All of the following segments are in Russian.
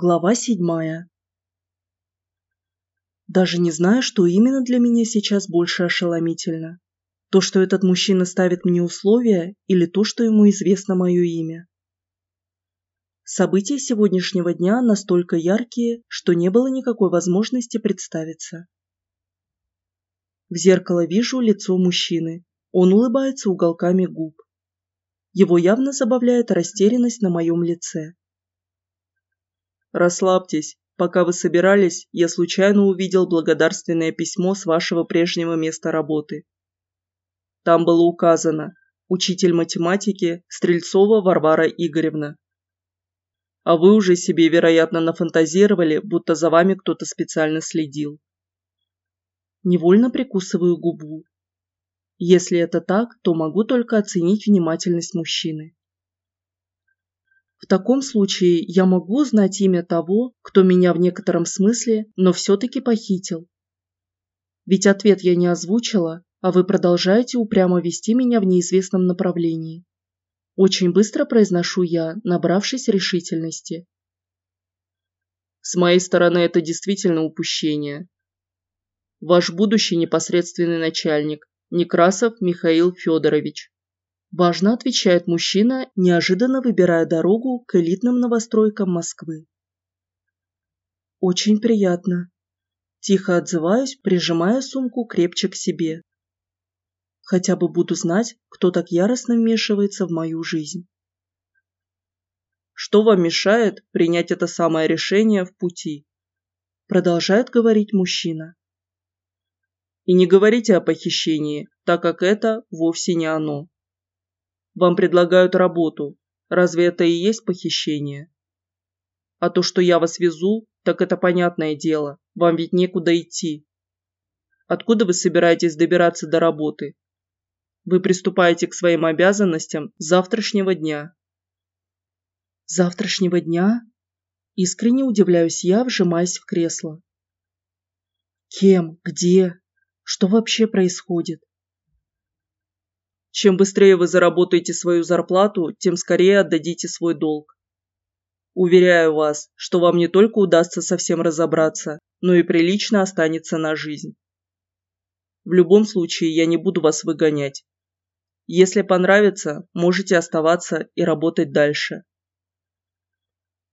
Глава седьмая. Даже не знаю, что именно для меня сейчас больше ошеломительно. То, что этот мужчина ставит мне условия, или то, что ему известно мое имя. События сегодняшнего дня настолько яркие, что не было никакой возможности представиться. В зеркало вижу лицо мужчины. Он улыбается уголками губ. Его явно забавляет растерянность на моем лице. Расслабьтесь. Пока вы собирались, я случайно увидел благодарственное письмо с вашего прежнего места работы. Там было указано «Учитель математики Стрельцова Варвара Игоревна». А вы уже себе, вероятно, нафантазировали, будто за вами кто-то специально следил. Невольно прикусываю губу. Если это так, то могу только оценить внимательность мужчины. В таком случае я могу узнать имя того, кто меня в некотором смысле, но все-таки похитил. Ведь ответ я не озвучила, а вы продолжаете упрямо вести меня в неизвестном направлении. Очень быстро произношу я, набравшись решительности. С моей стороны это действительно упущение. Ваш будущий непосредственный начальник, Некрасов Михаил Федорович. Важно отвечает мужчина, неожиданно выбирая дорогу к элитным новостройкам Москвы. Очень приятно. Тихо отзываюсь, прижимая сумку крепче к себе. Хотя бы буду знать, кто так яростно вмешивается в мою жизнь. Что вам мешает принять это самое решение в пути? Продолжает говорить мужчина. И не говорите о похищении, так как это вовсе не оно. Вам предлагают работу. Разве это и есть похищение? А то, что я вас везу, так это понятное дело. Вам ведь некуда идти. Откуда вы собираетесь добираться до работы? Вы приступаете к своим обязанностям с завтрашнего дня. Завтрашнего дня? Искренне удивляюсь я, вжимаясь в кресло. Кем? Где? Что вообще происходит? Чем быстрее вы заработаете свою зарплату, тем скорее отдадите свой долг. Уверяю вас, что вам не только удастся совсем разобраться, но и прилично останется на жизнь. В любом случае я не буду вас выгонять. Если понравится, можете оставаться и работать дальше.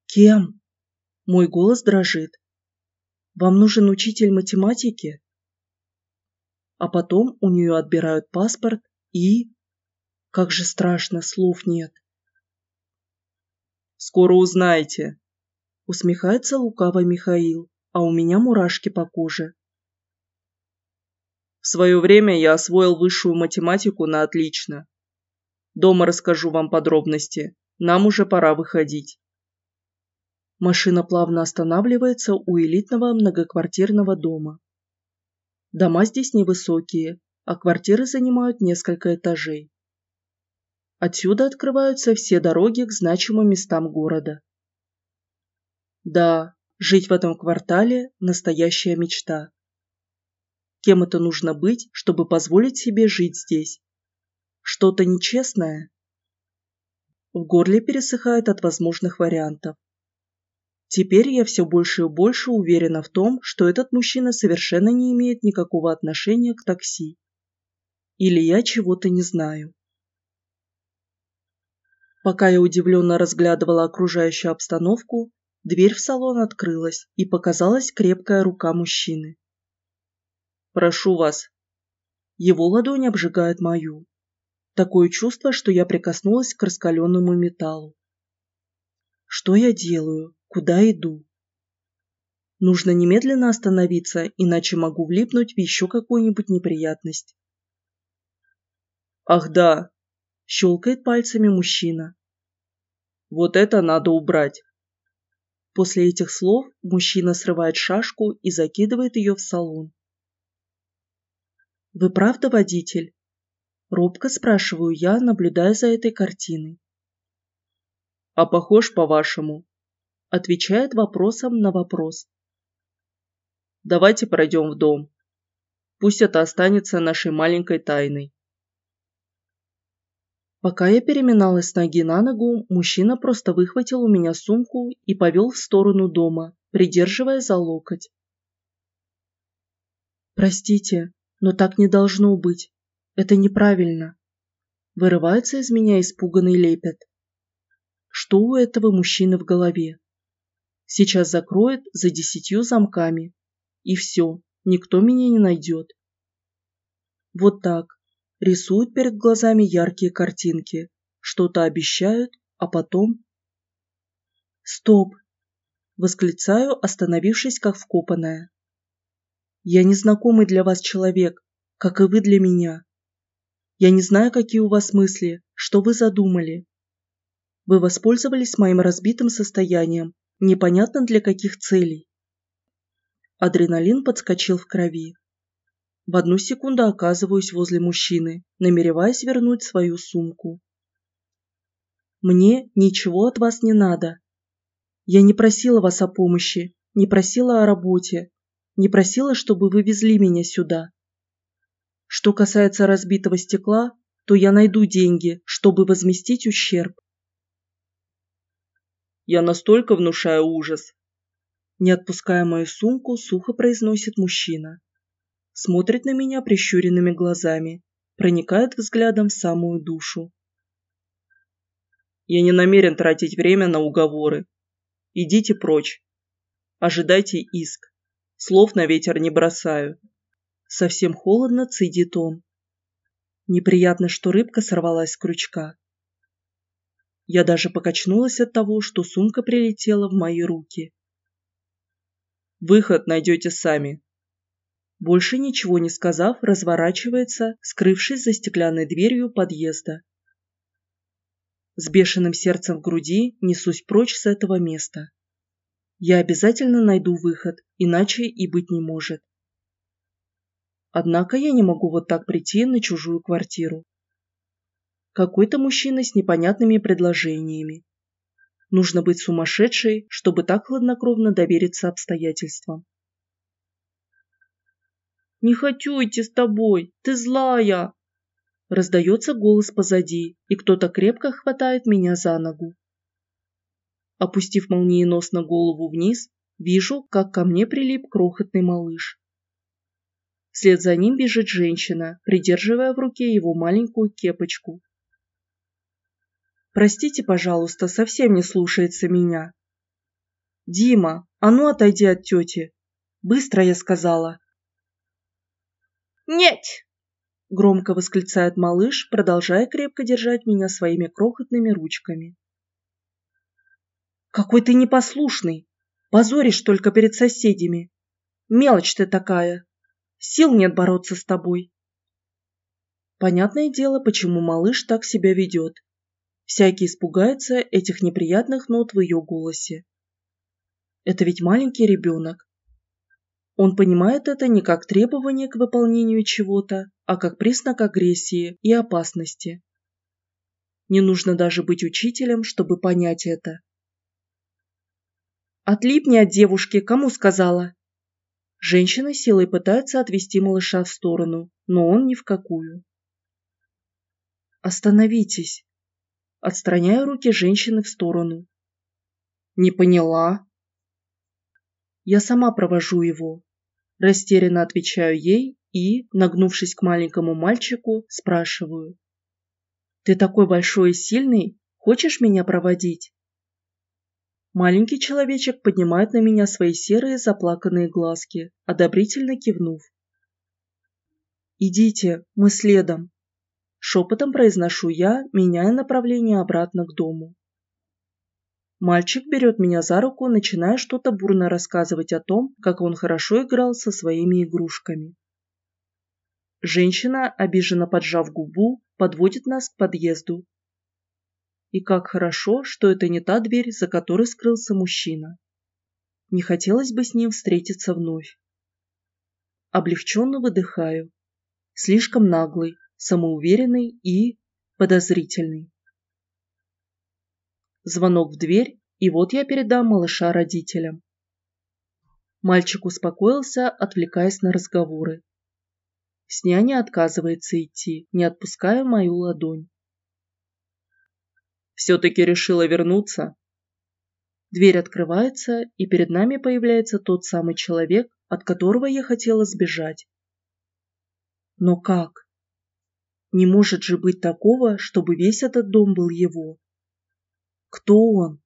Кем? Мой голос дрожит. Вам нужен учитель математики? А потом у нее отбирают паспорт и... Как же страшно, слов нет. Скоро узнаете. Усмехается лукаво Михаил, а у меня мурашки по коже. В свое время я освоил высшую математику на отлично. Дома расскажу вам подробности. Нам уже пора выходить. Машина плавно останавливается у элитного многоквартирного дома. Дома здесь невысокие, а квартиры занимают несколько этажей. Отсюда открываются все дороги к значимым местам города. Да, жить в этом квартале – настоящая мечта. Кем это нужно быть, чтобы позволить себе жить здесь? Что-то нечестное? В горле пересыхает от возможных вариантов. Теперь я все больше и больше уверена в том, что этот мужчина совершенно не имеет никакого отношения к такси. Или я чего-то не знаю. Пока я удивленно разглядывала окружающую обстановку, дверь в салон открылась и показалась крепкая рука мужчины. «Прошу вас». Его ладонь обжигает мою. Такое чувство, что я прикоснулась к раскаленному металлу. Что я делаю? Куда иду? Нужно немедленно остановиться, иначе могу влипнуть в еще какую-нибудь неприятность. «Ах да, Щелкает пальцами мужчина. Вот это надо убрать. После этих слов мужчина срывает шашку и закидывает ее в салон. «Вы правда водитель?» Робко спрашиваю я, наблюдая за этой картиной. «А похож по-вашему?» Отвечает вопросом на вопрос. «Давайте пройдем в дом. Пусть это останется нашей маленькой тайной». Пока я переминалась с ноги на ногу, мужчина просто выхватил у меня сумку и повел в сторону дома, придерживая за локоть. «Простите, но так не должно быть. Это неправильно». Вырывается из меня испуганный лепет. Что у этого мужчины в голове? Сейчас закроет за десятью замками. И все, никто меня не найдет. Вот так. Рисуют перед глазами яркие картинки. Что-то обещают, а потом... Стоп! Восклицаю, остановившись как вкопанная. Я незнакомый для вас человек, как и вы для меня. Я не знаю, какие у вас мысли, что вы задумали. Вы воспользовались моим разбитым состоянием, непонятно для каких целей. Адреналин подскочил в крови. В одну секунду оказываюсь возле мужчины, намереваясь вернуть свою сумку. Мне ничего от вас не надо. Я не просила вас о помощи, не просила о работе, не просила, чтобы вы везли меня сюда. Что касается разбитого стекла, то я найду деньги, чтобы возместить ущерб. Я настолько внушаю ужас. Не отпуская мою сумку, сухо произносит мужчина. Смотрит на меня прищуренными глазами, проникает взглядом в самую душу. Я не намерен тратить время на уговоры. Идите прочь. Ожидайте иск. Слов на ветер не бросаю. Совсем холодно цедит он. Неприятно, что рыбка сорвалась с крючка. Я даже покачнулась от того, что сумка прилетела в мои руки. Выход найдете сами. Больше ничего не сказав, разворачивается, скрывшись за стеклянной дверью подъезда. С бешеным сердцем в груди несусь прочь с этого места. Я обязательно найду выход, иначе и быть не может. Однако я не могу вот так прийти на чужую квартиру. Какой-то мужчина с непонятными предложениями. Нужно быть сумасшедшей, чтобы так хладнокровно довериться обстоятельствам. «Не хочу идти с тобой, ты злая!» Раздается голос позади, и кто-то крепко хватает меня за ногу. Опустив молниеносно голову вниз, вижу, как ко мне прилип крохотный малыш. Вслед за ним бежит женщина, придерживая в руке его маленькую кепочку. Простите, пожалуйста, совсем не слушается меня. Дима, а ну отойди от тети. Быстро я сказала. Нет! Громко восклицает малыш, продолжая крепко держать меня своими крохотными ручками. Какой ты непослушный! Позоришь только перед соседями. Мелочь ты такая. Сил нет бороться с тобой. Понятное дело, почему малыш так себя ведет. Всякий испугается этих неприятных нот в ее голосе. Это ведь маленький ребенок. Он понимает это не как требование к выполнению чего-то, а как признак агрессии и опасности. Не нужно даже быть учителем, чтобы понять это. «Отлипни от девушки, кому сказала?» Женщина силой пытается отвести малыша в сторону, но он ни в какую. «Остановитесь!» отстраняя руки женщины в сторону. «Не поняла». «Я сама провожу его», – растерянно отвечаю ей и, нагнувшись к маленькому мальчику, спрашиваю. «Ты такой большой и сильный, хочешь меня проводить?» Маленький человечек поднимает на меня свои серые заплаканные глазки, одобрительно кивнув. «Идите, мы следом», Шепотом произношу я, меняя направление обратно к дому. Мальчик берет меня за руку, начиная что-то бурно рассказывать о том, как он хорошо играл со своими игрушками. Женщина, обиженно поджав губу, подводит нас к подъезду. И как хорошо, что это не та дверь, за которой скрылся мужчина. Не хотелось бы с ним встретиться вновь. Облегченно выдыхаю. Слишком наглый, самоуверенный и подозрительный. Звонок в дверь, и вот я передам малыша родителям. Мальчик успокоился, отвлекаясь на разговоры. С Сняня отказывается идти, не отпуская мою ладонь. Все-таки решила вернуться? Дверь открывается, и перед нами появляется тот самый человек, от которого я хотела сбежать. Но как? Не может же быть такого, чтобы весь этот дом был его. Кто он?